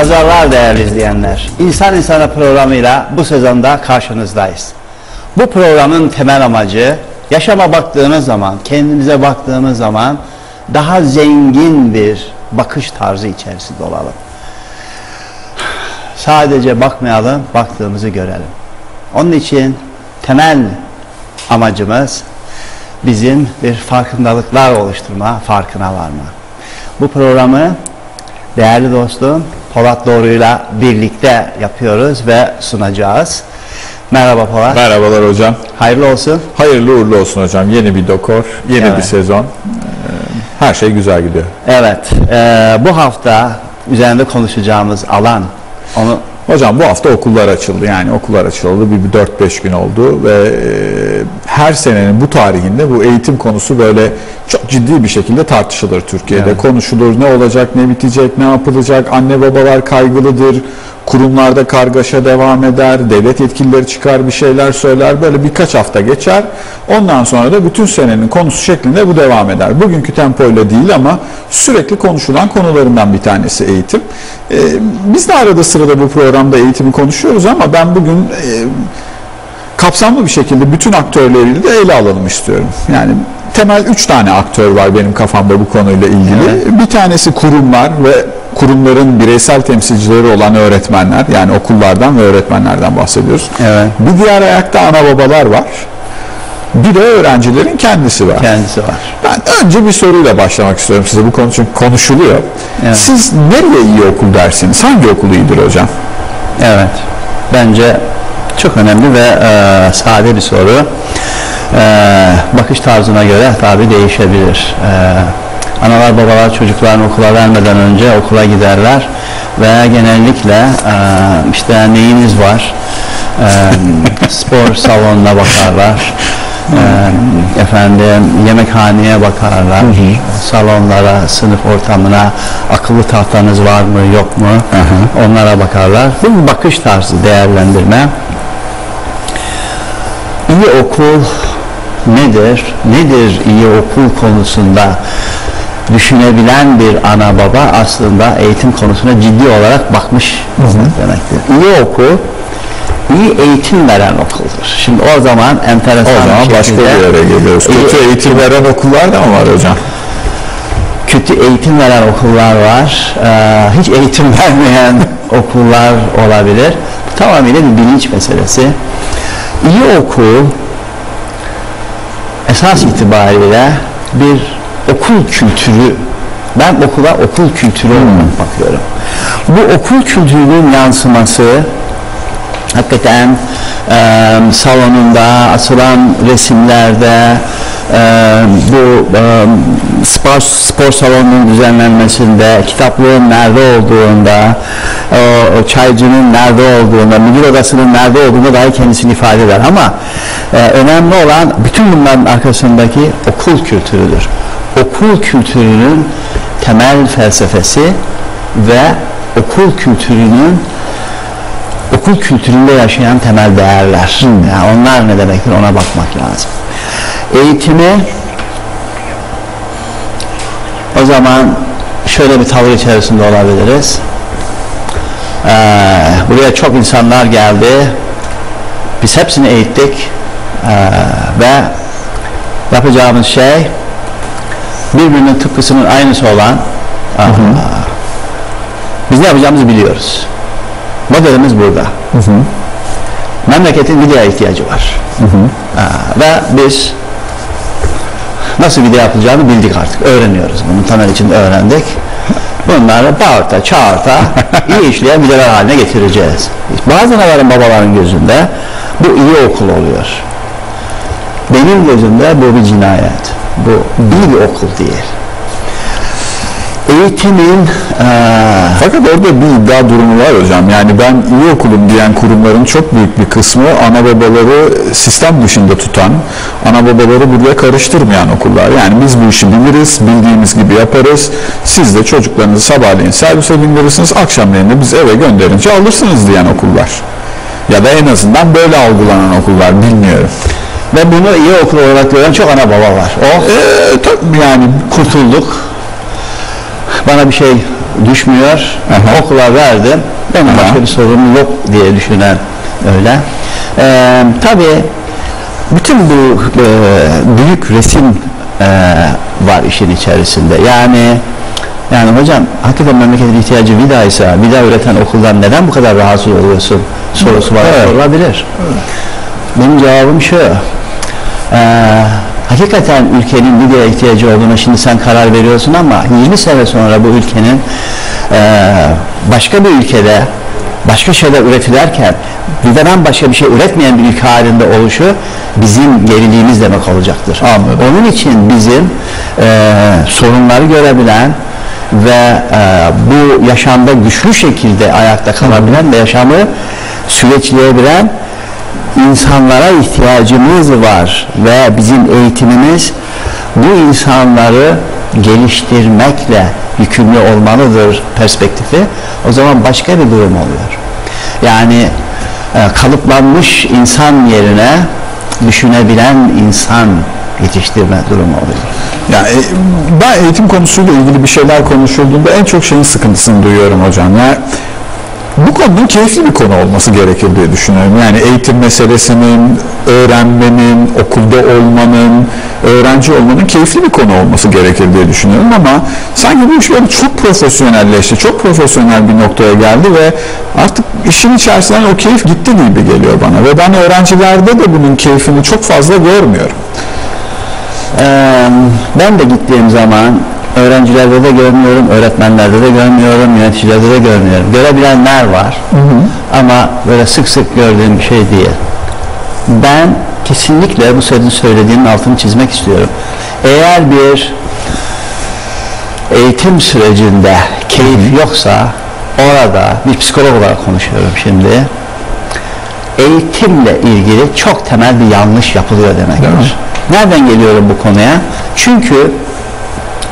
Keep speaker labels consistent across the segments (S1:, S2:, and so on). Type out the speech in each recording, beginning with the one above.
S1: Pazarlar değerli izleyenler. İnsan İnsana programıyla bu sezonda karşınızdayız. Bu programın temel amacı yaşama baktığımız zaman, kendimize baktığımız zaman daha zengin bir bakış tarzı içerisinde olalım. Sadece bakmayalım, baktığımızı görelim. Onun için temel amacımız bizim bir farkındalıklar oluşturma, farkına varma. Bu programı değerli dostum Polat Doğru'yla birlikte yapıyoruz ve sunacağız. Merhaba Polat.
S2: Merhabalar hocam.
S1: Hayırlı olsun.
S2: Hayırlı uğurlu olsun hocam. Yeni bir dokor, yeni
S1: Evet.
S2: bir sezon. Ee, Her şey güzel gidiyor.
S1: Evet, eee, bu hafta üzerinde konuşacağımız alan, onu
S2: Hocam bu hafta okullar açıldı. Yani okullar açıldı. Bir, bir 4-5 gün oldu ve e, her senenin bu tarihinde bu eğitim konusu böyle çok ciddi bir şekilde tartışılır Türkiye'de.
S1: Evet.
S2: Konuşulur. Ne olacak, ne bitecek, ne yapılacak? Anne babalar kaygılıdır. Kurumlarda kargaşa devam eder. Devlet yetkilileri çıkar bir şeyler söyler. Böyle birkaç hafta geçer. Ondan sonra da bütün senenin konusu şeklinde bu devam eder. Bugünkü tempoyla değil ama sürekli konuşulan konularından bir tanesi eğitim. Ee, biz de arada sırada bu programda eğitimi konuşuyoruz ama ben bugün e, kapsamlı bir şekilde bütün aktörleriyle de ele alalım istiyorum. Yani temel üç tane aktör var benim kafamda bu konuyla ilgili.
S1: Evet.
S2: Bir tanesi kurumlar ve kurumların bireysel temsilcileri olan öğretmenler yani okullardan ve öğretmenlerden bahsediyoruz.
S1: Evet.
S2: Bir diğer ayakta ana babalar var. Bir de öğrencilerin kendisi var.
S1: kendisi var.
S2: Ben önce bir soruyla başlamak istiyorum size bu konu çünkü konuşuluyor.
S1: Evet.
S2: Siz nereye iyi okul dersiniz? Hangi okul iyidir hocam?
S1: Evet, bence çok önemli ve eee, sade bir soru. Eee, bakış tarzına göre tabi değişebilir. Eee, analar babalar çocuklarını okula vermeden önce okula giderler ve genellikle eee, işte neyiniz var, eee, spor salonuna bakarlar. Eee, efendim yemekhaneye bakarlar, salonlara, sınıf ortamına, akıllı tahtanız var mı yok mu onlara bakarlar. Bu bakış tarzı değerlendirme. İyi okul nedir? Nedir iyi okul konusunda düşünebilen bir ana baba aslında eğitim konusuna ciddi olarak bakmış demektir. İyi okul iyi eğitim veren okuldur. Şimdi o zaman enteresan
S2: O zaman
S1: bir
S2: başka bir yere geliyoruz.
S1: İyi-
S2: Kötü eğitim veren okullar da mı var hocam?
S1: kötü eğitim veren okullar var. Ee, hiç eğitim vermeyen okullar olabilir. Tamamıyla bir bilinç meselesi. İyi okul esas itibariyle bir okul kültürü ben okula okul kültürü olarak bakıyorum. Bu okul kültürünün yansıması hakikaten e, salonunda asılan resimlerde e, bu e, spor, spor salonunun düzenlenmesinde kitaplığın nerede olduğunda o, o çaycının nerede olduğunda müdür odasının nerede olduğunda dahi kendisini ifade eder ama e, önemli olan bütün bunların arkasındaki okul kültürüdür okul kültürünün temel felsefesi ve okul kültürünün okul kültüründe yaşayan temel değerler. Yani onlar ne demektir ona bakmak lazım. Eğitimi o zaman şöyle bir tavır içerisinde olabiliriz. Ee, buraya çok insanlar geldi. Biz hepsini eğittik. Ee, ve yapacağımız şey birbirinin tıpkısının aynısı olan aa, biz ne yapacağımızı biliyoruz. Modelimiz burada. Memleketin videoya ihtiyacı var. Aa, ve biz nasıl video yapılacağını bildik artık. Öğreniyoruz. Bunu temel içinde öğrendik. Bunları bağırta, çağırta iyi işleyen videolar haline getireceğiz. Bazı anaların babaların gözünde bu iyi okul oluyor. Benim gözümde bu bir cinayet. Bu bir okul değil. Eğitimin eee
S2: Fakat orada bir iddia durumu var hocam. Yani ben iyi okulum diyen kurumların çok büyük bir kısmı ana babaları sistem dışında tutan, ana babaları buraya karıştırmayan okullar. Yani biz bu işi biliriz, bildiğimiz gibi yaparız. Siz de çocuklarınızı sabahleyin servise bindirirsiniz, akşamleyin de biz eve gönderince alırsınız diyen okullar. Ya da en azından böyle algılanan okullar bilmiyorum.
S1: ve bunu iyi okul olarak gören çok ana baba var. O
S2: Ee, tabii yani
S1: kurtulduk. Bana bir şey düşmüyor,
S2: Aha.
S1: okula verdim, benim
S2: Aha.
S1: başka bir sorunum yok diye düşünen öyle. Ee, tabii bütün bu e, büyük resim e, var işin içerisinde. Yani yani hocam hakikaten memleketin ihtiyacı vidaysa vida üreten okuldan neden bu kadar rahatsız oluyorsun sorusu bana
S2: Evet.
S1: sorulabilir. Benim cevabım şu. Ee, hakikaten ülkenin vidaya ihtiyacı olduğuna şimdi sen karar veriyorsun ama 20 sene sonra bu ülkenin e, başka bir ülkede başka şeyler üretilerken vidadan başka bir şey üretmeyen bir ülke halinde oluşu bizim geriliğimiz demek olacaktır.
S2: Anladım.
S1: Onun için bizim e, sorunları görebilen ve e, bu yaşamda güçlü şekilde ayakta kalabilen ve yaşamı süreçleyebilen insanlara ihtiyacımız var ve bizim eğitimimiz bu insanları geliştirmekle yükümlü olmalıdır perspektifi. O zaman başka bir durum oluyor. Yani e, kalıplanmış insan yerine düşünebilen insan yetiştirme durumu oluyor.
S2: Yani e, ben eğitim konusuyla ilgili bir şeyler konuşulduğunda en çok şeyin sıkıntısını duyuyorum hocam. Yani bu konunun keyifli bir konu olması gerekir diye düşünüyorum. Yani eğitim meselesinin, öğrenmenin, okulda olmanın, öğrenci olmanın keyifli bir konu olması gerekir diye düşünüyorum ama sanki bu iş böyle çok profesyonelleşti, çok profesyonel bir noktaya geldi ve artık işin içerisinden o keyif gitti gibi geliyor bana ve ben öğrencilerde de bunun keyfini çok fazla görmüyorum.
S1: Ee, ben de gittiğim zaman öğrencilerde de görmüyorum, öğretmenlerde de görmüyorum, yöneticilerde de görmüyorum. Görebilenler var ama böyle sık sık gördüğüm bir şey değil. Ben kesinlikle bu senin söylediğinin altını çizmek istiyorum. Eğer bir eğitim sürecinde keyif yoksa orada bir psikolog olarak konuşuyorum şimdi eğitimle ilgili çok temel bir yanlış yapılıyor demektir. Nereden geliyorum bu konuya? Çünkü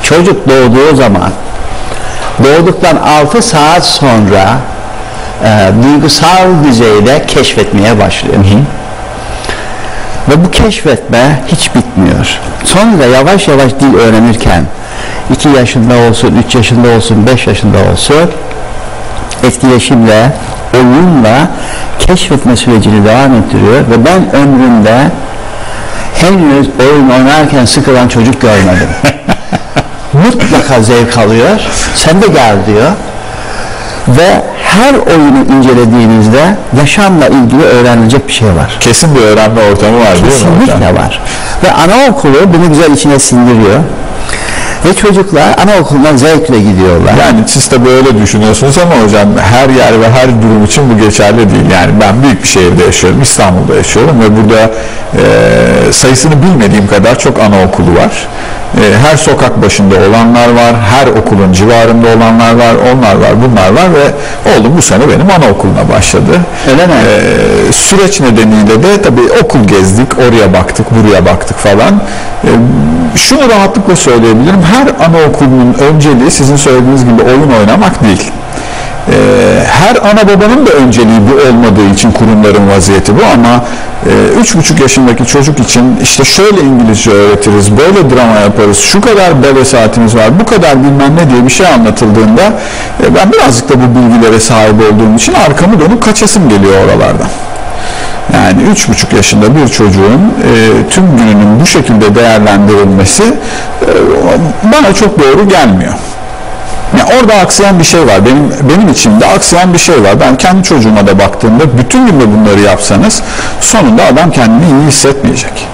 S1: çocuk doğduğu zaman doğduktan 6 saat sonra e, duygusal düzeyde keşfetmeye başlıyor. Ve bu keşfetme hiç bitmiyor. Sonra yavaş yavaş dil öğrenirken 2 yaşında olsun, 3 yaşında olsun, 5 yaşında olsun etkileşimle, oyunla keşfetme sürecini devam ettiriyor ve ben ömrümde henüz oyun oynarken sıkılan çocuk görmedim. Mutlaka zevk alıyor. Sen de gel diyor. Ve her oyunu incelediğinizde yaşamla ilgili öğrenilecek bir şey var.
S2: Kesin bir öğrenme ortamı var değil mi?
S1: Kesinlikle var. Ve anaokulu bunu güzel içine sindiriyor. Ve çocuklar anaokuluna zevkle gidiyorlar.
S2: Yani siz de böyle düşünüyorsunuz ama hocam her yer ve her durum için bu geçerli değil. Yani ben büyük bir şehirde yaşıyorum, İstanbul'da yaşıyorum ve burada e, sayısını bilmediğim kadar çok anaokulu var. E, her sokak başında olanlar var, her okulun civarında olanlar var, onlar var, bunlar var ve oğlum bu sene benim anaokuluna başladı.
S1: Öyle mi?
S2: E, süreç nedeniyle de tabii okul gezdik, oraya baktık, buraya baktık falan. E, şunu rahatlıkla söyleyebilirim, her anaokulunun önceliği sizin söylediğiniz gibi oyun oynamak değil. Ee, her ana babanın da önceliği bu olmadığı için kurumların vaziyeti bu ama e, üç buçuk yaşındaki çocuk için işte şöyle İngilizce öğretiriz, böyle drama yaparız, şu kadar bale saatimiz var, bu kadar bilmem ne diye bir şey anlatıldığında e, ben birazcık da bu bilgilere sahip olduğum için arkamı dönüp kaçasım geliyor oralardan. Yani üç buçuk yaşında bir çocuğun e, tüm gününün bu şekilde değerlendirilmesi e, bana çok doğru gelmiyor. Yani orada aksayan bir şey var. Benim benim içimde aksayan bir şey var. Ben kendi çocuğuma da baktığımda bütün gün de bunları yapsanız sonunda adam kendini iyi hissetmeyecek.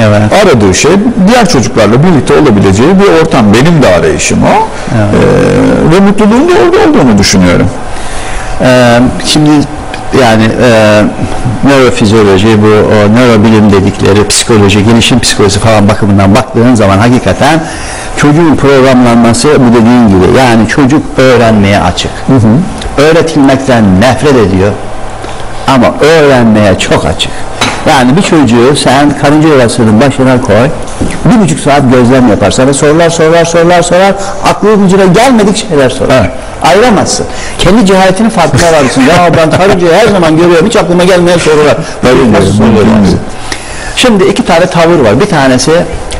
S1: Evet.
S2: Aradığı şey diğer çocuklarla birlikte olabileceği bir ortam. Benim de arayışım o. Ee, ve mutluluğun da orada olduğunu düşünüyorum.
S1: Ee, şimdi yani e, nörofizyoloji bu o, nörobilim dedikleri psikoloji, gelişim psikolojisi falan bakımından baktığın zaman hakikaten çocuğun programlanması bu dediğin gibi yani çocuk öğrenmeye açık. Öğretilmekten nefret ediyor ama öğrenmeye çok açık. Yani bir çocuğu sen karınca yuvasının başına koy, bir buçuk saat gözlem yapar. Sana sorular sorular sorular sorar, aklının ucuna gelmedik şeyler sorar.
S2: Evet.
S1: Ayıramazsın. Kendi cehaletinin farkına varırsın. ya ben karıncayı her zaman görüyorum, hiç aklıma gelmeyen sorular. Böyle nasıl? Şimdi iki tane tavır var. Bir tanesi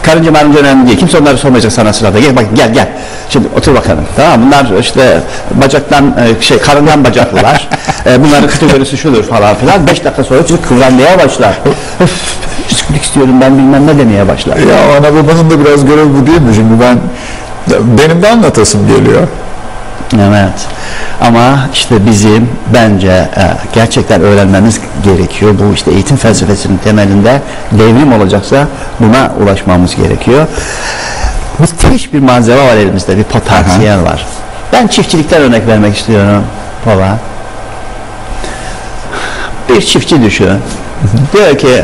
S1: karınca marınca önemli değil. Kimse onları sormayacak sana sırada. Gel bak gel gel. Şimdi otur bakalım. Tamam? Bunlar işte bacaktan e, şey karından bacaklılar. e, bunların kategorisi şudur falan filan. Beş dakika sonra çocuk kıvranmaya başlar. Psikoloji istiyorum ben bilmem ne demeye başlar.
S2: Ya ana babanın da biraz görevi bu değil mi? Şimdi ben benim de anlatasım geliyor.
S1: Evet. Ama işte bizim bence e, gerçekten öğrenmemiz gerekiyor. Bu işte eğitim felsefesinin temelinde devrim olacaksa buna ulaşmamız gerekiyor. Müthiş bir malzeme var elimizde, bir potansiyel var. Ben çiftçilikten örnek vermek istiyorum falan. Bir çiftçi düşün. Diyor ki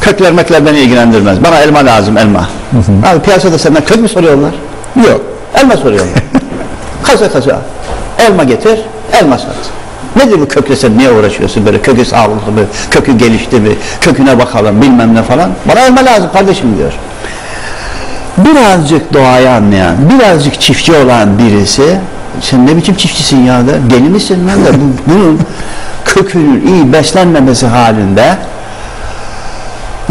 S1: kökler mekler beni ilgilendirmez. Bana elma lazım elma. Abi piyasada senden kök mü soruyorlar?
S2: Yok.
S1: Elma soruyorlar. kasa kasa. Elma getir, elma sat. Nedir bu kökle sen niye uğraşıyorsun böyle kökü sağlıklı mı, kökü gelişti mi, köküne bakalım bilmem ne falan. Bana elma lazım kardeşim diyor. Birazcık doğayı anlayan, birazcık çiftçi olan birisi sen ne biçim çiftçisin ya da deli misin lan da bu, bunun kökünün iyi beslenmemesi halinde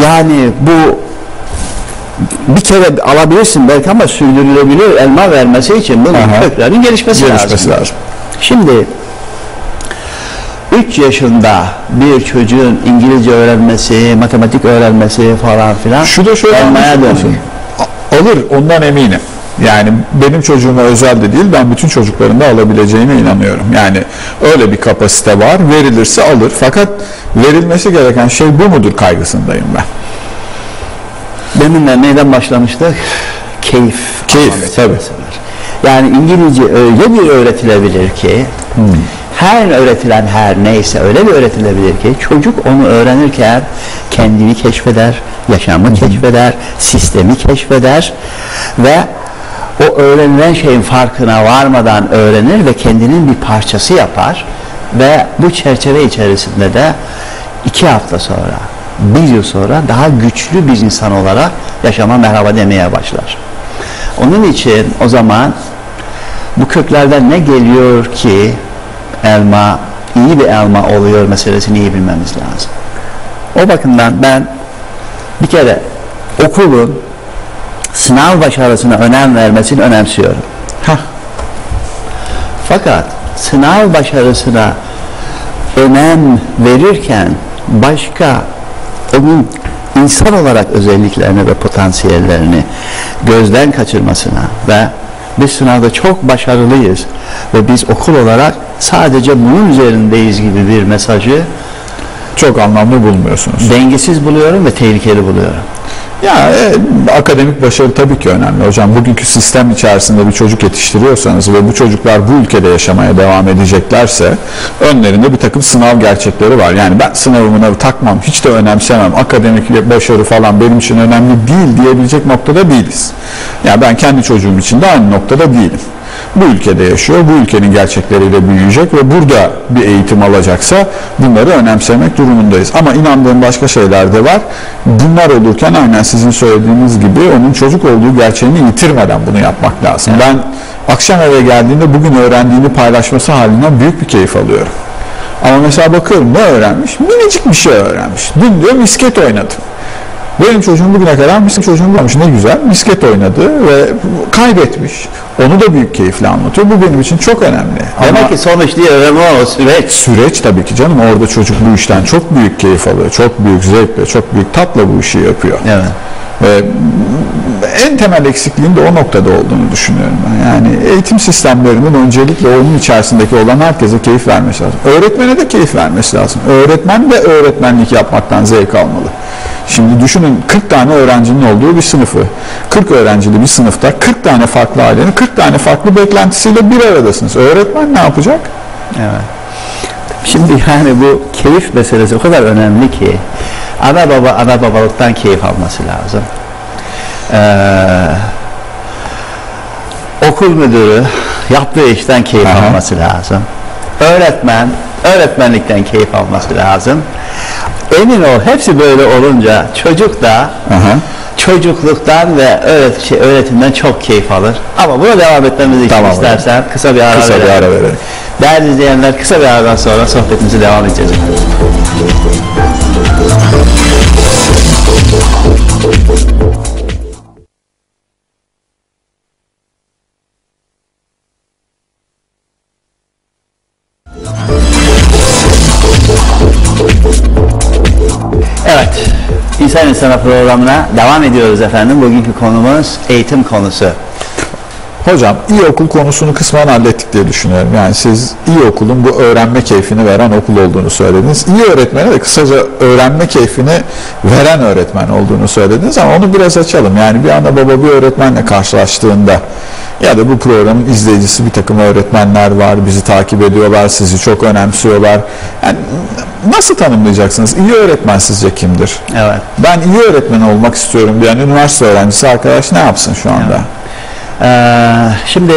S1: yani bu bir kere alabilirsin belki ama sürdürülebilir elma vermesi için bunun
S2: Aha.
S1: köklerinin gelişmesi,
S2: Gelişmesi
S1: lazım.
S2: lazım.
S1: Şimdi 3 yaşında bir çocuğun İngilizce öğrenmesi, matematik öğrenmesi falan filan
S2: Şu da şöyle
S1: elmaya dönüyor.
S2: Alır ondan eminim. Yani benim çocuğuma özel de değil ben bütün çocukların da alabileceğine inanıyorum. Yani öyle bir kapasite var verilirse alır fakat verilmesi gereken şey bu mudur kaygısındayım ben.
S1: Deminle neyden başlamıştık? Keyif.
S2: Keyif, tabii.
S1: Yani İngilizce öyle bir öğretilebilir ki her öğretilen her neyse öyle bir öğretilebilir ki çocuk onu öğrenirken kendini keşfeder, yaşamı keşfeder, sistemi keşfeder ve o öğrenilen şeyin farkına varmadan öğrenir ve kendinin bir parçası yapar ve bu çerçeve içerisinde de iki hafta sonra, bir yıl sonra daha güçlü bir insan olarak yaşama merhaba demeye başlar. Onun için o zaman bu köklerden ne geliyor ki elma iyi bir elma oluyor meselesini iyi bilmemiz lazım. O bakımdan ben bir kere okulun sınav başarısına önem vermesini önemsiyorum.
S2: Hah.
S1: Fakat sınav başarısına önem verirken başka onun insan olarak özelliklerini ve potansiyellerini gözden kaçırmasına ve biz sınavda çok başarılıyız ve biz okul olarak sadece bunun üzerindeyiz gibi bir mesajı
S2: Çok anlamlı bulmuyorsunuz.
S1: dengesiz buluyorum ve tehlikeli buluyorum.
S2: Ya e, akademik başarı tabii ki önemli hocam. Bugünkü sistem içerisinde bir çocuk yetiştiriyorsanız ve bu çocuklar bu ülkede yaşamaya devam edeceklerse önlerinde bir takım sınav gerçekleri var. Yani ben sınavı mınavı takmam, hiç de önemsemem. Akademik başarı falan benim için önemli değil diyebilecek noktada değiliz. Ya ben kendi çocuğum için de aynı noktada değilim. Bu ülkede yaşıyor, bu ülkenin gerçekleriyle büyüyecek ve burada bir eğitim alacaksa bunları önemsemek durumundayız. Ama inandığım başka şeyler de var. Bunlar olurken aynen sizin söylediğiniz gibi onun çocuk olduğu gerçeğini yitirmeden bunu yapmak lazım. Ben akşam eve geldiğinde bugün öğrendiğini paylaşması halinden büyük bir keyif alıyorum. Ama mesela bakıyorum ne öğrenmiş? Minicik bir şey öğrenmiş. Dün diyor misket oynadım. Benim çocuğum bugüne kadar misket çocuğum olmuş ne güzel misket oynadı ve kaybetmiş. Onu da büyük keyifle anlatıyor. Bu benim için çok önemli.
S1: Demek
S2: Ama
S1: ki sonuç değil önemli o süreç.
S2: süreç tabii ki canım orada çocuk bu işten çok büyük keyif alıyor. Çok büyük zevkle, çok büyük tatla bu işi yapıyor.
S1: Evet.
S2: Ve en temel eksikliğin de o noktada olduğunu düşünüyorum ben. Yani eğitim sistemlerinin öncelikle onun içerisindeki olan herkese keyif vermesi lazım. Öğretmene de keyif vermesi lazım. Öğretmen de öğretmenlik yapmaktan zevk almalı. Şimdi düşünün 40 tane öğrencinin olduğu bir sınıfı. 40 öğrencili bir sınıfta 40 tane farklı ailenin 40 tane farklı beklentisiyle bir aradasınız. Öğretmen ne yapacak?
S1: Evet. Şimdi yani bu keyif meselesi o kadar önemli ki ana baba ana babalıktan keyif alması lazım. Ee, okul müdürü yaptığı işten keyif
S2: Aha.
S1: alması lazım. Öğretmen öğretmenlikten keyif alması lazım. Emin ol hepsi böyle olunca çocuk da
S2: Aha.
S1: çocukluktan ve öğret şey, öğretimden çok keyif alır. Ama buna devam etmemizi
S2: Tamam
S1: istersen kısa bir ara
S2: Kısa bir
S1: verelim.
S2: ara verelim.
S1: Değerli izleyenler kısa bir aradan sonra sohbetimize devam edeceğiz. Sonra programına devam ediyoruz efendim. Bugünkü konumuz eğitim konusu.
S2: Hocam iyi okul konusunu kısmen hallettik diye düşünüyorum. Yani siz iyi okulun bu öğrenme keyfini veren okul olduğunu söylediniz. İyi öğretmene de kısaca öğrenme keyfini veren öğretmen olduğunu söylediniz ama onu biraz açalım. Yani bir ana baba bir öğretmenle karşılaştığında ya da bu programın izleyicisi bir takım öğretmenler var, bizi takip ediyorlar, sizi çok önemsiyorlar. Yani nasıl tanımlayacaksınız? İyi öğretmen sizce kimdir?
S1: Evet.
S2: Ben iyi öğretmen olmak istiyorum diyen üniversite öğrencisi arkadaş ne yapsın şu anda?
S1: Ee, şimdi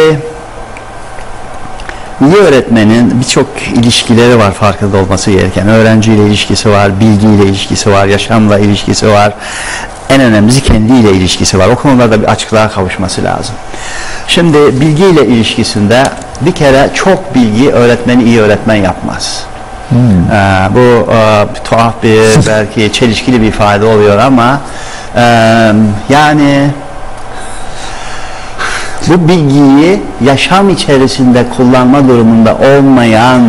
S1: iyi öğretmenin birçok ilişkileri var farkında olması gereken. Öğrenciyle ilişkisi var, bilgiyle ilişkisi var, yaşamla ilişkisi var. En önemlisi kendiyle ilişkisi var. O konularda bir açıklığa kavuşması lazım. Şimdi bilgiyle ilişkisinde bir kere çok bilgi öğretmeni iyi öğretmen yapmaz. Ee, bu e, tuhaf bir belki çelişkili bir ifade oluyor ama e, yani bu bilgiyi yaşam içerisinde kullanma durumunda olmayan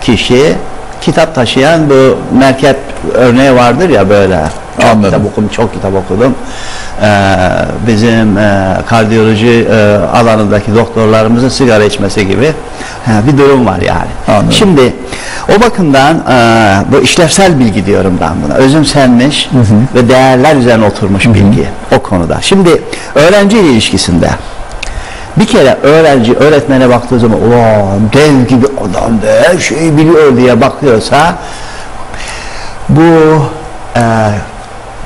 S1: kişi kitap taşıyan bu merkep örneği vardır ya böyle. Çok
S2: Anladım.
S1: kitap okudum çok kitap okudum. Ee, bizim e, kardiyoloji e, alanındaki doktorlarımızın sigara içmesi gibi ha, bir durum var yani.
S2: Anladım.
S1: şimdi o bakımdan e, bu işlevsel bilgi diyorum ben buna. Özümsenmiş ve değerler üzerine oturmuş bilgi o konuda. Şimdi öğrenci ilişkisinde bir kere öğrenci öğretmene baktığı zaman "Ulan dev gibi adam be her şeyi biliyor diye bakıyorsa bu e,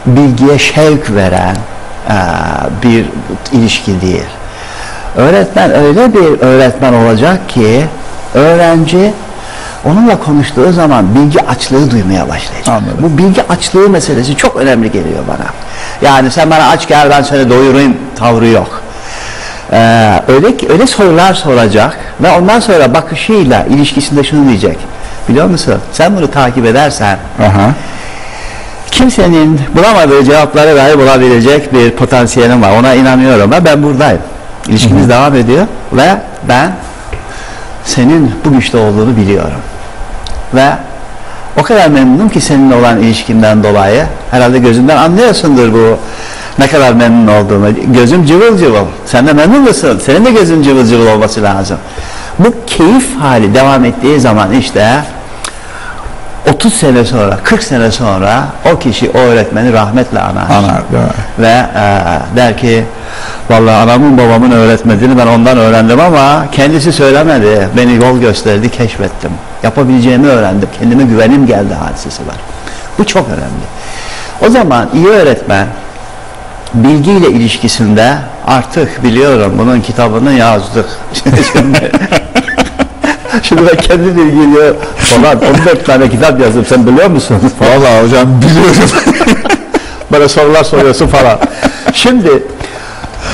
S1: bilgiye şevk veren e, bir ilişki değil. Öğretmen öyle bir öğretmen olacak ki öğrenci onunla konuştuğu zaman bilgi açlığı duymaya başlayacak.
S2: Anladım.
S1: Bu bilgi açlığı meselesi çok önemli geliyor bana. Yani sen bana aç gel ben seni doyurayım tavrı yok. Ee, öyle öyle sorular soracak ve ondan sonra bakışıyla ilişkisinde şunu diyecek. Biliyor musun? Sen bunu takip edersen
S2: Aha.
S1: kimsenin bulamadığı cevapları dahi bulabilecek bir potansiyelim var. Ona inanıyorum ve ben buradayım. İlişkimiz devam ediyor ve ben senin bu güçte olduğunu biliyorum. Ve o kadar memnunum ki seninle olan ilişkimden dolayı. Herhalde gözünden anlıyorsundur bu ne kadar memnun olduğumu. Gözüm cıvıl cıvıl. Sen de memnun musun? Senin de gözün cıvıl cıvıl olması lazım. Bu keyif hali devam ettiği zaman işte 30 sene sonra, 40 sene sonra o kişi o öğretmeni rahmetle anar.
S2: Anar?
S1: Ve e, der ki vallahi anamın babamın öğretmediğini ben ondan öğrendim ama kendisi söylemedi. Beni yol gösterdi, keşfettim. Yapabileceğimi öğrendim. Kendime güvenim geldi hadisesi var. Bu çok önemli. O zaman iyi öğretmen bilgiyle ilişkisinde artık biliyorum bunun kitabını yazdık. Şimdi, şimdi ben kendi ilgili falan 14 tane kitap yazdım sen biliyor musun?
S2: Vallahi hocam biliyorum.
S1: Böyle sorular soruyorsun falan. Şimdi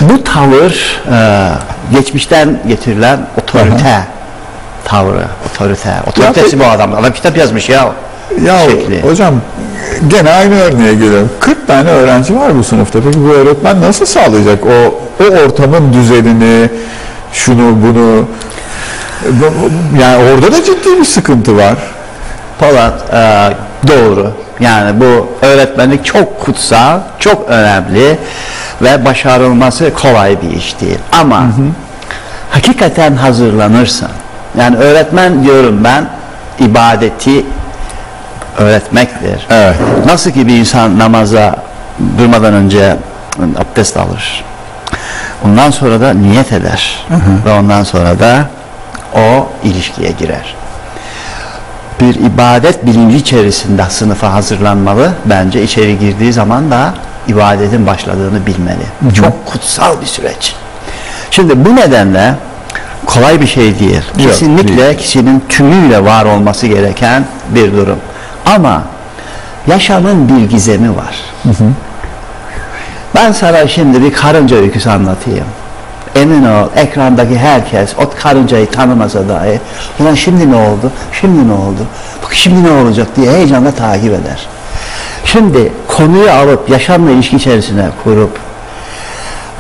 S1: bu tavır e, geçmişten getirilen otorite tavrı, otorite. Otoritesi bu adam. Adam kitap yazmış ya.
S2: ya
S1: Şekli.
S2: hocam gene aynı örneğe geliyorum. 40 tane öğrenci var bu sınıfta. Peki bu öğretmen nasıl sağlayacak o o ortamın düzenini, şunu bunu Bu- yani orada da ciddi bir sıkıntı var.
S1: Polat e, doğru. Yani bu öğretmenlik çok kutsal, çok önemli ve başarılması kolay bir iş değil. Ama hakikaten hazırlanırsan, yani öğretmen diyorum ben ibadeti öğretmektir.
S2: Evet.
S1: Nasıl ki bir insan namaza durmadan önce abdest alır. Ondan sonra da niyet eder. Ve ondan sonra da o ilişkiye girer bir ibadet bilinci içerisinde sınıfa hazırlanmalı. Bence içeri girdiği zaman da ibadetin başladığını bilmeli. Çok kutsal bir süreç. Şimdi bu nedenle kolay bir şey değil. Kesinlikle
S2: değil.
S1: kişinin tümüyle var olması gereken bir durum. Ama yaşamın bir gizemi var. Ben sana şimdi bir karınca öyküsü anlatayım. Emin ol ekrandaki herkes o karıncayı tanımasa dahi ulan şimdi ne oldu, şimdi ne oldu, bak şimdi ne olacak diye heyecanla takip eder. Şimdi konuyu alıp yaşamla ilişki içerisine kurup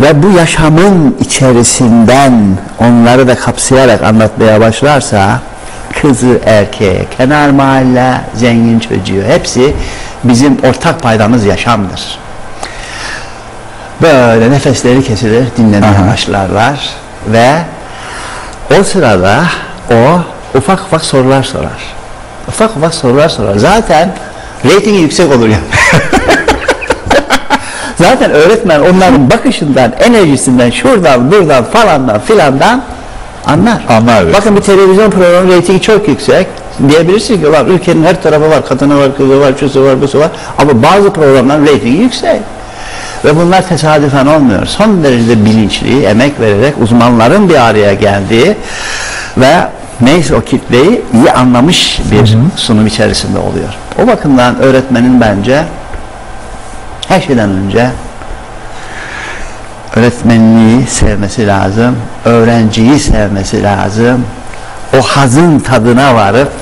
S1: ve bu yaşamın içerisinden onları da kapsayarak anlatmaya başlarsa kızı erkeği, kenar mahalle, zengin çocuğu hepsi bizim ortak paydamız yaşamdır. böyle nefesleri kesilir dinlemeye
S2: Aha.
S1: başlarlar ve o sırada o ufak ufak sorular sorar. Ufak ufak sorular sorar. Zaten reytingi yüksek olur yani. Zaten öğretmen onların bakışından, enerjisinden, şuradan, buradan, falandan, filandan anlar.
S2: Anlar.
S1: Bakın bir televizyon programı reytingi çok yüksek. Diyebilirsin ki var ülkenin her tarafı var, kadını var, kızı var, şusu var, busu var. Ama bazı programların reytingi yüksek. Ve bunlar tesadüfen olmuyor. Son derece bilinçli, emek vererek uzmanların bir araya geldiği ve neyse o kitleyi iyi anlamış bir sunum içerisinde oluyor. O bakımdan öğretmenin bence her şeyden önce öğretmenliği sevmesi lazım, öğrenciyi sevmesi lazım, o hazın tadına varıp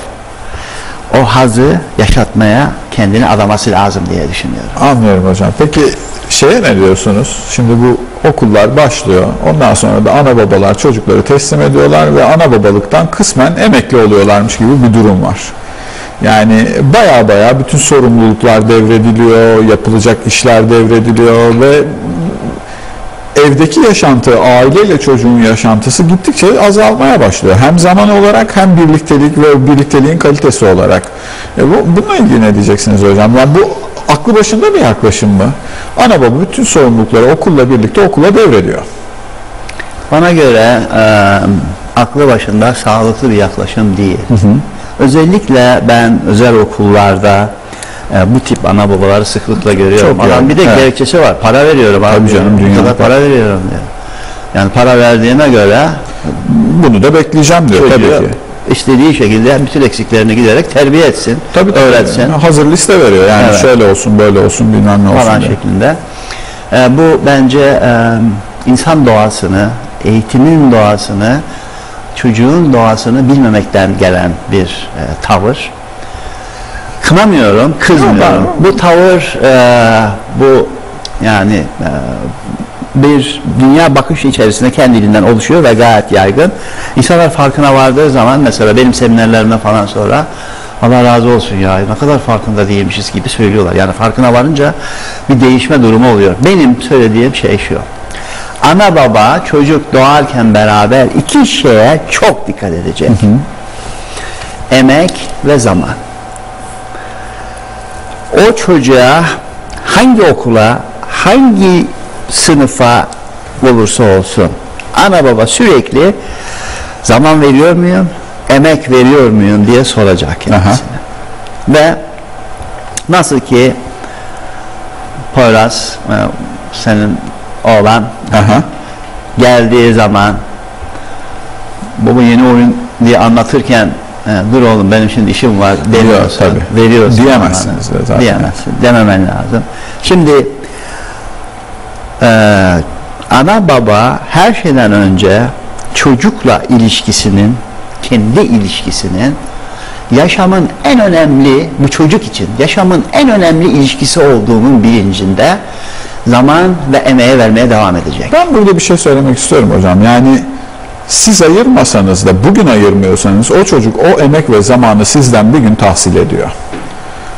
S1: o hazı yaşatmaya kendini adaması lazım diye düşünüyorum.
S2: Anlıyorum hocam. Peki şeye ne diyorsunuz? Şimdi bu okullar başlıyor. Ondan sonra da ana babalar çocukları teslim ediyorlar ve ana babalıktan kısmen emekli oluyorlarmış gibi bir durum var. Yani baya baya bütün sorumluluklar devrediliyor, yapılacak işler devrediliyor ve evdeki yaşantı, aileyle çocuğun yaşantısı gittikçe azalmaya başlıyor. Hem zaman olarak hem birliktelik ve birlikteliğin kalitesi olarak. E bu, bununla ilgili ne diyeceksiniz hocam? Yani bu aklı başında bir yaklaşım mı? Ana baba bütün sorumlulukları okulla birlikte okula devrediyor.
S1: Bana göre e, aklı başında sağlıklı bir yaklaşım değil. Özellikle ben özel okullarda e, bu tip ana babaları sıklıkla görüyorum.
S2: Çok
S1: Adam
S2: yani,
S1: bir de
S2: evet.
S1: gerekçesi var. Para veriyorum abi.
S2: Tabii canım,
S1: Bu
S2: dünya
S1: kadar
S2: para.
S1: para veriyorum diyor. Yani para verdiğime göre
S2: Bunu da bekleyeceğim diyor
S1: çocuğu
S2: tabii ki.
S1: istediği şekilde bütün eksiklerini giderek terbiye etsin,
S2: Tabii tabii.
S1: öğretsin
S2: Hazır liste veriyor. Yani
S1: Evet.
S2: şöyle olsun, böyle olsun, bilmem ne olsun.
S1: falan
S2: diye.
S1: şeklinde. E, bu bence e, insan doğasını, eğitimin doğasını, çocuğun doğasını bilmemekten gelen bir e, tavır. Kınamıyorum, kızmıyorum. Bu tavır, e, bu yani e, bir dünya bakış içerisinde kendiliğinden oluşuyor ve gayet yaygın. İnsanlar farkına vardığı zaman mesela benim seminerlerimden falan sonra Allah razı olsun ya ne kadar farkında değilmişiz gibi söylüyorlar. Yani farkına varınca bir değişme durumu oluyor. Benim söylediğim şey şu. Ana baba çocuk doğarken beraber iki şeye çok dikkat edecek. Emek ve zaman. O çocuğa hangi okula, hangi sınıfa olursa olsun ana baba sürekli zaman veriyor muyum, emek veriyor muyum diye soracak kendisine. Ve nasıl ki Poyraz e, senin oğlan
S2: Aha.
S1: geldiği zaman baba yeni oyun diye anlatırken e, dur oğlum benim şimdi işim var demiyorsun.
S2: tabii.
S1: Veriyorsun.
S2: Diyemezsiniz de zaten.
S1: Diyemezsin. Dememen lazım. Şimdi e, ana baba her şeyden önce çocukla ilişkisinin kendi ilişkisinin yaşamın en önemli bu çocuk için yaşamın en önemli ilişkisi olduğunun bilincinde zaman ve emeğe vermeye devam edecek.
S2: Ben burada bir şey söylemek istiyorum hocam. Yani siz ayırmasanız da bugün ayırmıyorsanız o çocuk o emek ve zamanı sizden bir gün tahsil ediyor.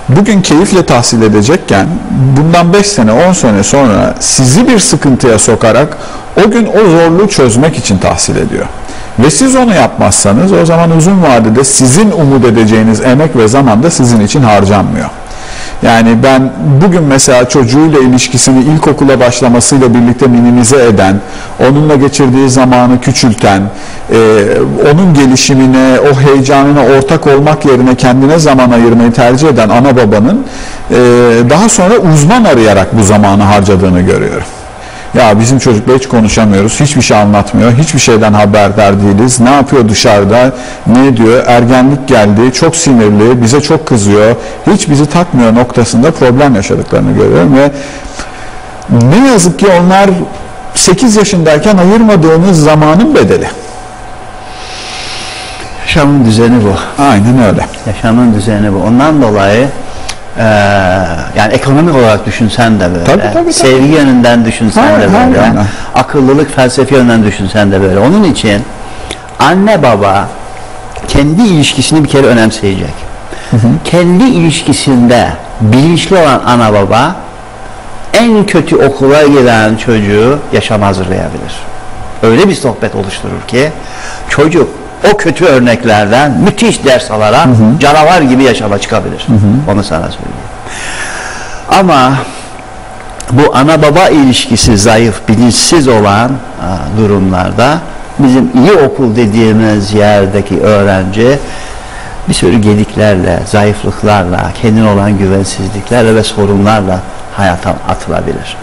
S2: Bugün keyifle tahsil edecekken bundan 5 sene 10 sene sonra sizi bir sıkıntıya sokarak o gün o zorluğu çözmek için tahsil ediyor. Ve siz onu yapmazsanız o zaman uzun vadede sizin umut edeceğiniz emek ve zaman da sizin için harcanmıyor. Yani ben bugün mesela çocuğuyla ilişkisini ilkokula başlamasıyla birlikte minimize eden, onunla geçirdiği zamanı küçülten, e, onun gelişimine, o heyecanına ortak olmak yerine kendine zaman ayırmayı tercih eden ana babanın e, daha sonra uzman arayarak bu zamanı harcadığını görüyorum. Ya bizim çocukla hiç konuşamıyoruz, hiçbir şey anlatmıyor, hiçbir şeyden haberdar değiliz. Ne yapıyor dışarıda, ne diyor, ergenlik geldi, çok sinirli, bize çok kızıyor, hiç bizi takmıyor noktasında problem yaşadıklarını görüyorum ve ne yazık ki onlar 8 yaşındayken ayırmadığınız zamanın bedeli.
S1: Yaşamın düzeni bu.
S2: Aynen öyle.
S1: Yaşamın düzeni bu. Ondan dolayı eee, yani ekonomik olarak düşünsen de böyle,
S2: Tabii, tabii, tabii.
S1: sevgi yönünden düşünsen de böyle,
S2: aynen.
S1: akıllılık felsefi yönünden düşünsen de böyle. Onun için anne baba kendi ilişkisini bir kere önemseyecek. Kendi ilişkisinde bilinçli olan ana baba en kötü okula giden çocuğu yaşama hazırlayabilir. Öyle bir sohbet oluşturur ki çocuk o kötü örneklerden müthiş ders alarak canavar gibi yaşama çıkabilir. Onu sana söyleyeyim. Ama bu ana baba ilişkisi zayıf, bilinçsiz olan durumlarda bizim iyi okul dediğimiz yerdeki öğrenci bir sürü gediklerle, zayıflıklarla, kendine olan güvensizliklerle ve sorunlarla hayata atılabilir.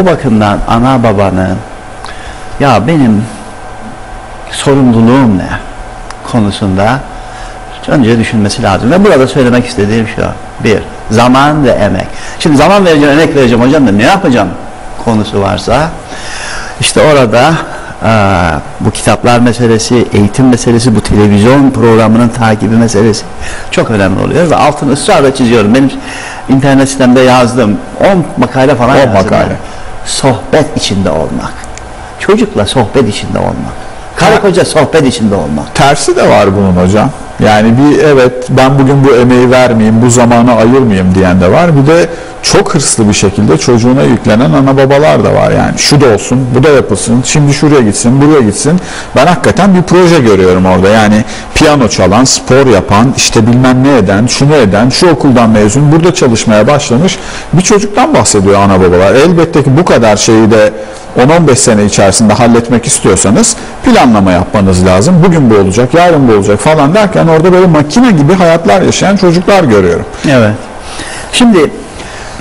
S1: O bakımdan ana babanın ya benim sorumluluğum ne konusunda önce düşünmesi lazım. Ve burada söylemek istediğim şu. Bir, zaman ve emek. Şimdi zaman vereceğim, emek vereceğim hocam da ne yapacağım konusu varsa işte orada aa, bu kitaplar meselesi, eğitim meselesi, bu televizyon programının takibi meselesi çok önemli oluyor ve altını ısrarla çiziyorum. Benim internet sitemde yazdım. 10 makale falan
S2: 10
S1: yazdım.
S2: makale.
S1: Sohbet içinde olmak. Çocukla sohbet içinde olmak. Karı koca sohbet içinde olmak.
S2: Tersi de var bunun hocam. Yani bir evet ben bugün bu emeği vermeyeyim, bu zamanı ayırmayayım diyen de var. Bir de çok hırslı bir şekilde çocuğuna yüklenen ana babalar da var. Yani şu da olsun, bu da yapılsın, şimdi şuraya gitsin, buraya gitsin. Ben hakikaten bir proje görüyorum orada. Yani piyano çalan, spor yapan, işte bilmem ne eden, şunu eden, şu okuldan mezun, burada çalışmaya başlamış bir çocuktan bahsediyor ana babalar. Elbette ki bu kadar şeyi de 10-15 sene içerisinde halletmek istiyorsanız planlama yapmanız lazım. Bugün bu olacak, yarın bu olacak falan derken orada böyle makine gibi hayatlar yaşayan çocuklar görüyorum.
S1: Evet. Şimdi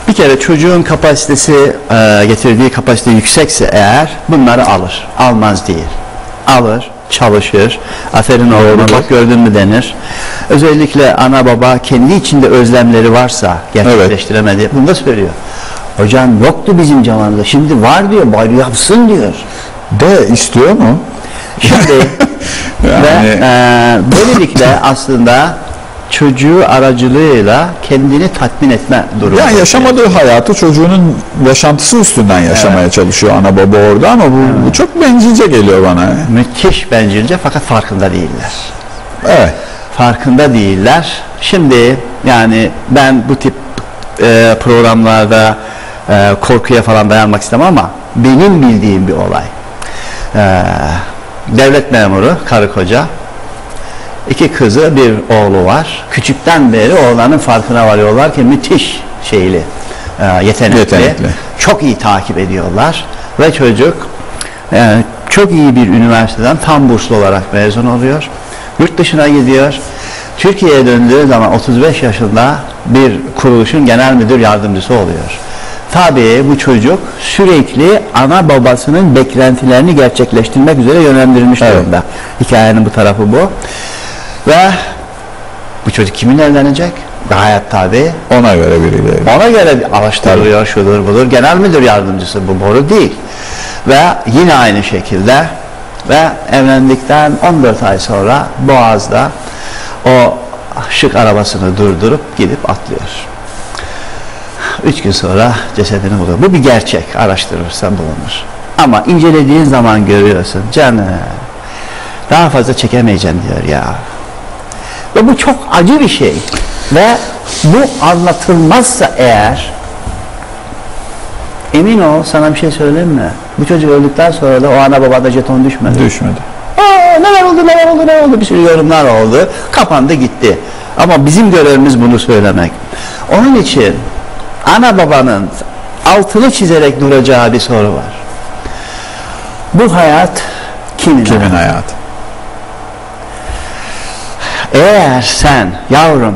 S1: bir kere çocuğun kapasitesi e, getirdiği kapasite yüksekse eğer bunları alır. Almaz değil. Alır, çalışır. Aferin oğluma bak gördün mü denir. Özellikle ana baba kendi içinde özlemleri varsa gerçekleştiremedi. Bunu da söylüyor. Hocam yoktu bizim zamanımızda. Şimdi var diyor. Bari yapsın diyor.
S2: De istiyor mu?
S1: Şimdi ve
S2: Yani-
S1: e, böylelikle aslında çocuğu aracılığıyla kendini tatmin etme durumu.
S2: Yani yaşamadığı hayatı çocuğunun yaşantısı üstünden yaşamaya çalışıyor ana baba orada ama bu, bu çok bencilce geliyor bana.
S1: Müthiş bencilce fakat farkında değiller.
S2: Evet.
S1: Farkında değiller. Şimdi yani ben bu tip e, programlarda e, korkuya falan dayanmak istemem ama benim bildiğim bir olay. E, devlet memuru, karı koca, iki kızı bir oğlu var. Küçükten beri oğlanın farkına varıyorlar ki müthiş şeyli, e, yetenekli.
S2: Yetenekli.
S1: Çok iyi takip ediyorlar ve çocuk e, çok iyi bir üniversiteden tam burslu olarak mezun oluyor. Yurt dışına gidiyor. Türkiye'ye döndüğü zaman 35 yaşında bir kuruluşun genel müdür yardımcısı oluyor. Tabii bu çocuk sürekli ana babasının beklentilerini gerçekleştirmek üzere yönlendirilmiş
S2: Evet.
S1: durumda. Hikayenin bu tarafı bu. Ve bu çocuk kiminle evlenecek? Gayet tabii
S2: Ona göre biriyle.
S1: ona göre bir araştırılıyor, şudur budur. Genel müdür yardımcısı bu boru değil. Ve yine aynı şekilde ve evlendikten 14 ay sonra Boğaz'da o şık arabasını durdurup gidip atlıyor. Üç gün sonra cesedini buluyor. Bu bir gerçek. Araştırırsan bulunur. Ama incelediğin zaman görüyorsun. Canım daha fazla çekemeyeceğim diyor ya. Ve bu çok acı bir şey. Ve bu anlatılmazsa eğer emin ol sana bir şey söyleyeyim mi? Bu çocuk öldükten sonra da o ana babada jeton düşmedi.
S2: Düşmedi.
S1: Aa, neler oldu neler oldu neler oldu bir sürü yorumlar oldu. Kapandı gitti. Ama bizim görevimiz bunu söylemek. Onun için ana babanın altını çizerek duracağı bir soru var. Bu hayat kimin?
S2: Kimin
S1: hayatı?
S2: hayatı?
S1: Eğer sen yavrum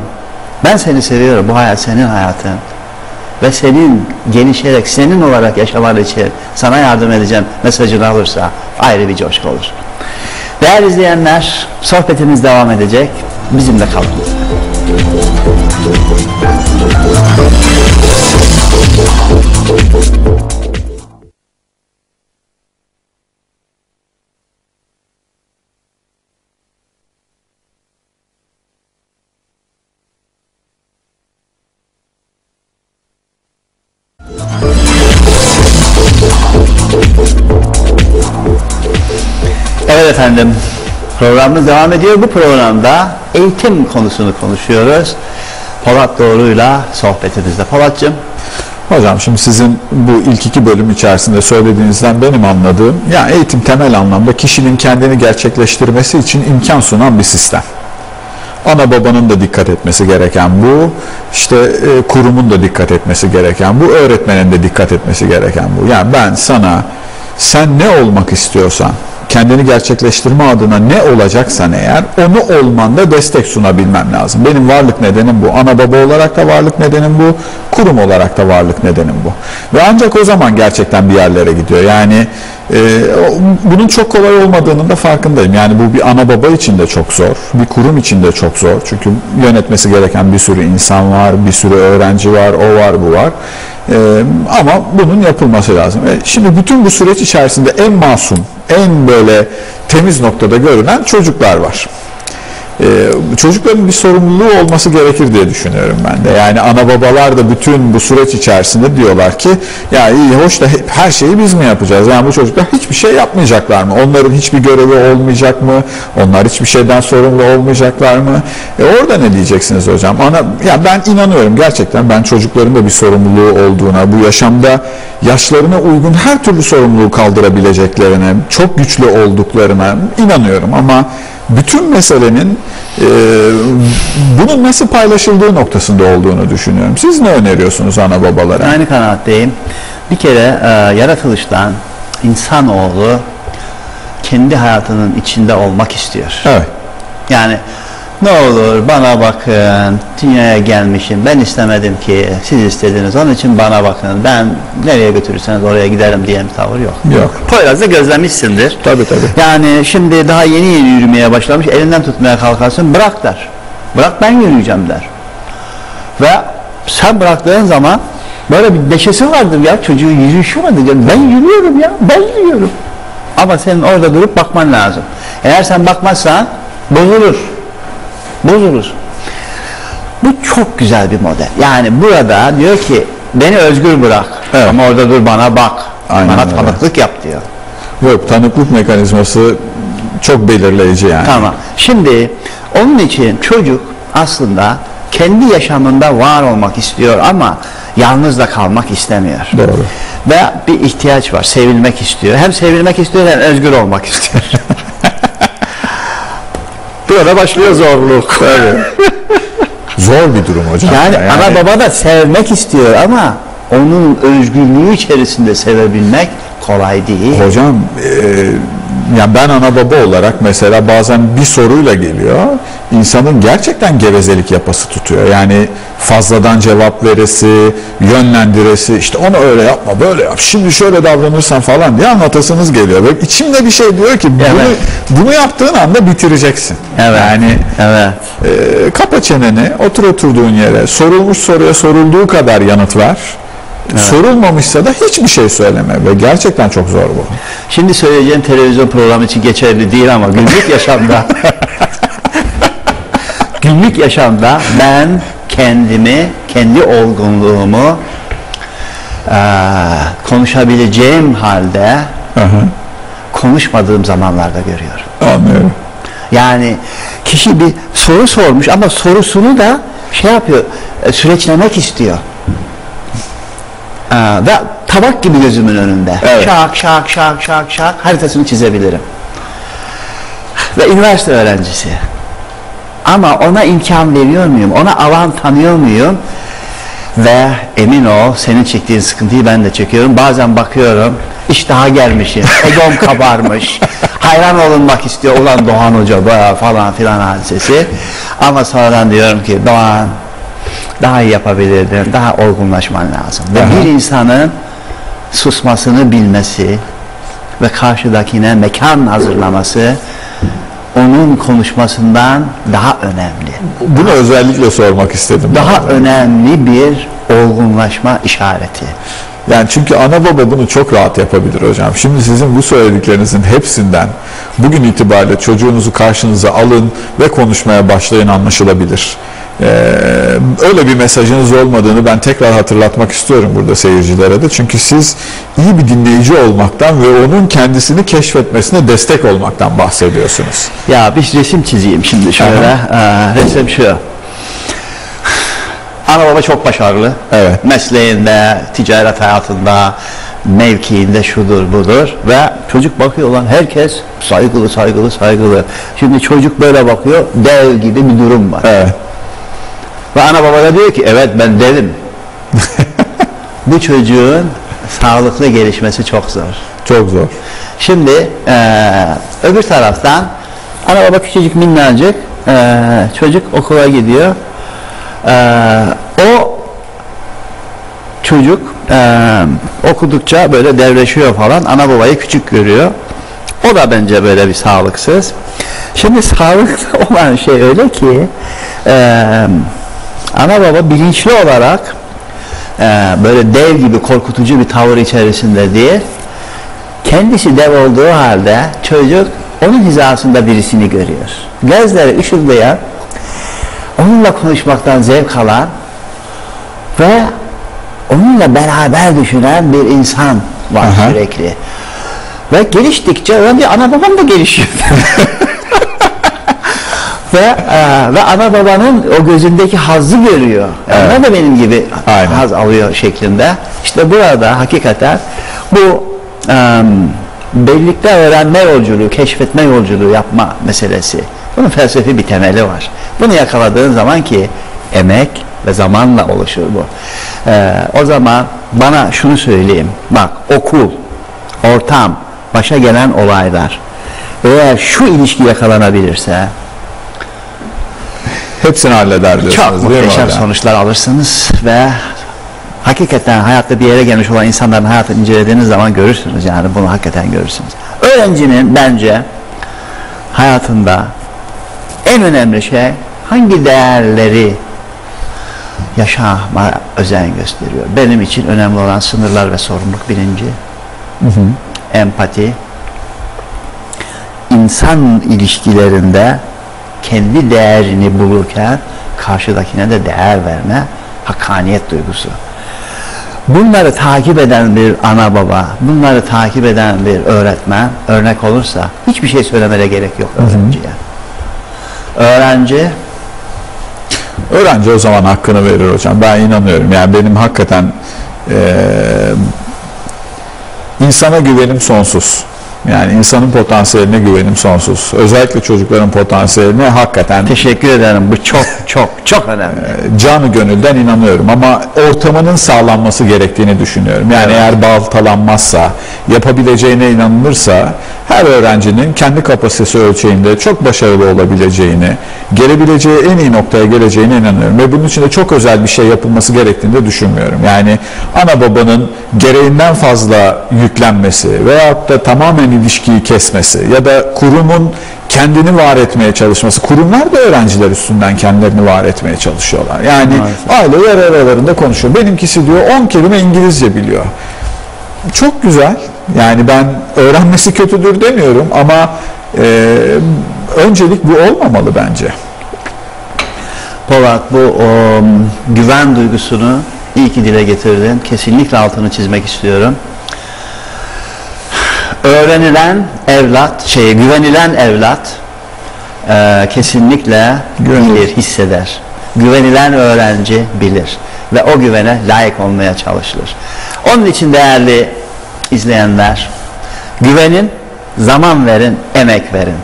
S1: ben seni seviyorum bu hayat senin hayatın ve senin gelişerek senin olarak yaşaman için sana yardım edeceğim mesajını alırsa ayrı bir coşku olur. Değerli izleyenler sohbetimiz devam edecek. Bizimle kalın. Evet efendim programımız devam ediyor. Bu programda eğitim konusunu konuşuyoruz. Polat Doğru'yla sohbetimizde. Polatcığım
S2: Hocam şimdi sizin bu ilk iki bölüm içerisinde söylediğinizden benim anladığım ya eğitim temel anlamda kişinin kendini gerçekleştirmesi için imkan sunan bir sistem. Ana babanın da dikkat etmesi gereken bu, işte e, kurumun da dikkat etmesi gereken bu, öğretmenin de dikkat etmesi gereken bu. Yani ben sana sen ne olmak istiyorsan, kendini gerçekleştirme adına ne olacaksan eğer onu olmanda destek sunabilmem lazım. Benim varlık nedenim bu. Ana baba olarak da varlık nedenim bu. Kurum olarak da varlık nedenim bu. Ve ancak o zaman gerçekten bir yerlere gidiyor. Yani e, bunun çok kolay olmadığının da farkındayım. Yani bu bir ana baba için de çok zor. Bir kurum için de çok zor. Çünkü yönetmesi gereken bir sürü insan var, bir sürü öğrenci var, o var, bu var. E, ama bunun yapılması lazım. E, şimdi bütün bu süreç içerisinde en masum, en böyle temiz noktada görülen çocuklar var. Ee, çocukların bir sorumluluğu olması gerekir diye düşünüyorum ben de. Yani ana babalar da bütün bu süreç içerisinde diyorlar ki ya iyi hoş da hep her şeyi biz mi yapacağız? Yani bu çocuklar hiçbir şey yapmayacaklar mı? Onların hiçbir görevi olmayacak mı? Onlar hiçbir şeyden sorumlu olmayacaklar mı? E orada ne diyeceksiniz hocam? Ana ya ben inanıyorum gerçekten ben çocukların da bir sorumluluğu olduğuna, bu yaşamda yaşlarına uygun her türlü sorumluluğu kaldırabileceklerine, çok güçlü olduklarına inanıyorum ama bütün meselenin e, bunun nasıl paylaşıldığı noktasında olduğunu düşünüyorum. Siz ne öneriyorsunuz ana babalara?
S1: Aynı kanaatteyim. Bir kere e, yaratılıştan insanoğlu kendi hayatının içinde olmak istiyor.
S2: Evet.
S1: Yani ne olur bana bakın, dünyaya gelmişim, ben istemedim ki, siz istediniz, onun için bana bakın, ben nereye götürürseniz oraya giderim diye bir tavır yok.
S2: Yok.
S1: Poyraz'da gözlemişsindir.
S2: Tabii tabii.
S1: Yani şimdi daha yeni yeni yürümeye başlamış, elinden tutmaya kalkarsın, bırak der. Bırak ben yürüyeceğim der. Ve sen bıraktığın zaman böyle bir neşesi vardır ya, çocuğun yürüyüşü vardır. ya, ben yürüyorum ya, ben yürüyorum. Ama senin orada durup bakman lazım. Eğer sen bakmazsan bozulur. Bozulur. Bu çok güzel bir model. Yani burada diyor ki beni özgür bırak.
S2: Evet.
S1: Ama orada dur bana bak.
S2: Aynen
S1: bana
S2: öyle.
S1: tanıklık yap diyor.
S2: Yok tanıklık mekanizması çok belirleyici yani.
S1: Tamam. Şimdi onun için çocuk aslında kendi yaşamında var olmak istiyor ama yalnız da kalmak istemiyor.
S2: Doğru.
S1: Ve bir ihtiyaç var. Sevilmek istiyor. Hem sevilmek istiyor hem özgür olmak istiyor. Burada başlıyor zorluk.
S2: Zor bir durum hocam.
S1: Yani,
S2: Ya,
S1: ana baba da sevmek istiyor ama onun özgürlüğü içerisinde sevebilmek kolay değil.
S2: Hocam e, ya ben ana baba olarak mesela bazen bir soruyla geliyor. insanın gerçekten gevezelik yapası tutuyor. Yani fazladan cevap veresi, yönlendiresi, işte onu öyle yapma, böyle yap. Şimdi şöyle davranırsan falan diye anlatasınız geliyor. Ve içimde bir şey diyor ki bunu,
S1: Evet.
S2: bunu yaptığın anda bitireceksin.
S1: Evet.
S2: Yani
S1: Evet.
S2: e, kapa çeneni, otur oturduğun yere, sorulmuş soruya sorulduğu kadar yanıt ver. Sorulmamışsa da hiçbir şey söyleme ve gerçekten çok zor bu.
S1: Şimdi söyleyeceğim televizyon programı için geçerli değil ama günlük yaşamda günlük yaşamda ben kendimi, kendi olgunluğumu eee, konuşabileceğim halde
S2: Hı hı,
S1: konuşmadığım zamanlarda görüyorum.
S2: Anlıyorum.
S1: Yani kişi bir soru sormuş ama sorusunu da şey yapıyor, e, süreçlemek istiyor. Ee, ve tabak gibi gözümün önünde.
S2: Evet.
S1: Şak şak şak şak şak haritasını çizebilirim. Ve üniversite öğrencisi. Ama ona imkan veriyor muyum? Ona alan tanıyor muyum? Ve emin ol senin çektiğin sıkıntıyı ben de çekiyorum. Bazen bakıyorum iştaha gelmişim. Egom kabarmış. Hayran olunmak istiyor. Ulan Doğan Hoca falan filan hadisesi. Ama sonradan diyorum ki Doğan daha iyi yapabilirdin. Daha olgunlaşman lazım. Ve
S2: Aha.
S1: bir insanın susmasını bilmesi ve karşıdakine mekan hazırlaması onun konuşmasından daha önemli.
S2: Bunu özellikle sormak istedim.
S1: Daha önemli bir olgunlaşma işareti.
S2: Yani çünkü ana baba bunu çok rahat yapabilir hocam. Şimdi sizin bu söylediklerinizin hepsinden bugün itibariyle çocuğunuzu karşınıza alın ve konuşmaya başlayın anlaşılabilir. Ee, öyle bir mesajınız olmadığını ben tekrar hatırlatmak istiyorum burada seyircilere de. Çünkü siz iyi bir dinleyici olmaktan ve onun kendisini keşfetmesine destek olmaktan bahsediyorsunuz.
S1: Ya bir resim çizeyim şimdi şöyle. Ee, resim şu. Ana baba çok başarılı.
S2: Evet.
S1: Mesleğinde, ticaret hayatında, mevkiinde şudur budur ve çocuk bakıyor lan herkes saygılı saygılı saygılı. Şimdi çocuk böyle bakıyor dev gibi bir durum var.
S2: Evet.
S1: Ve ana baba da diyor ki evet ben devim. Bu çocuğun sağlıklı gelişmesi çok zor.
S2: Çok zor.
S1: Şimdi eee, öbür taraftan ana baba küçücük minnacık eee, çocuk okula gidiyor. Eee, o çocuk eee, okudukça böyle devleşiyor falan ana babayı küçük görüyor. O da bence böyle bir sağlıksız. Şimdi sağlıklı olan şey öyle ki eee, ana baba bilinçli olarak eee, böyle dev gibi korkutucu bir tavır içerisinde değil kendisi dev olduğu halde çocuk onun hizasında birisini görüyor. Gözleri ışıldayan, onunla konuşmaktan zevk alan ve onunla beraber düşünen bir insan var
S2: Aha.
S1: sürekli. Ve geliştikçe önce ana babam da gelişiyor. ve e, ve ana babanın o gözündeki hazzı görüyor. Yani
S2: Evet.
S1: o da benim gibi
S2: Aynen.
S1: haz alıyor şeklinde. İşte burada hakikaten bu e, birlikte öğrenme yolculuğu, keşfetme yolculuğu yapma meselesi. Bunun felsefi bir temeli var. Bunu yakaladığın zaman ki emek ve zamanla oluşur bu. E, o zaman bana şunu söyleyeyim. Bak okul, ortam, başa gelen olaylar eğer şu ilişki yakalanabilirse
S2: Hepsini halleder diyorsunuz
S1: çok muhteşem sonuçlar alırsınız ve hakikaten hayatta bir yere gelmiş olan insanların hayatını incelediğiniz zaman görürsünüz yani bunu hakikaten görürsünüz. Öğrencinin bence hayatında en önemli şey hangi değerleri yaşama özen gösteriyor. Benim için önemli olan sınırlar ve sorumluluk bilinci, empati, insan ilişkilerinde kendi değerini bulurken karşıdakine de değer verme, hakkaniyet duygusu. Bunları takip eden bir ana baba, bunları takip eden bir öğretmen örnek olursa hiçbir şey söylemene gerek yok öğrenciye. Öğrenci
S2: Öğrenci o zaman hakkını verir hocam. Ben inanıyorum. Yani benim hakikaten eee, insana güvenim sonsuz. Yani insanın potansiyeline güvenim sonsuz. Özellikle çocukların potansiyeline hakikaten
S1: teşekkür ederim. Bu çok çok çok önemli.
S2: canı gönülden inanıyorum ama ortamının sağlanması gerektiğini düşünüyorum. Yani eğer baltalanmazsa, yapabileceğine inanılırsa her öğrencinin kendi kapasitesi ölçeğinde çok başarılı olabileceğini, gelebileceği en iyi noktaya geleceğine inanıyorum. Ve bunun için de çok özel bir şey yapılması gerektiğini de düşünmüyorum. Yani ana babanın gereğinden fazla yüklenmesi veyahut da tamamen ilişkiyi kesmesi ya da kurumun kendini var etmeye çalışması. Kurumlar da öğrenciler üstünden kendilerini var etmeye çalışıyorlar. Yani aileler aralarında konuşuyor. Benimkisi diyor 10 kelime İngilizce biliyor. Çok güzel. Yani ben öğrenmesi kötüdür demiyorum ama e, öncelik bu olmamalı bence.
S1: Polat bu o, güven duygusunu iyi ki dile getirdin. Kesinlikle altını çizmek istiyorum. Öğrenilen evlat, şey güvenilen evlat e, kesinlikle
S2: Güvenilir.
S1: bilir, hisseder. Güvenilen öğrenci bilir ve o güvene layık olmaya çalışılır. Onun için değerli izleyenler, güvenin, zaman verin, emek verin.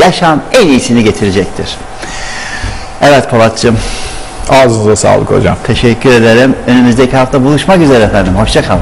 S1: Yaşam en iyisini getirecektir. Evet Polatcığım,
S2: Ağzınıza sağlık hocam.
S1: teşekkür ederim. Önümüzdeki hafta buluşmak üzere efendim. Hoşçakalın.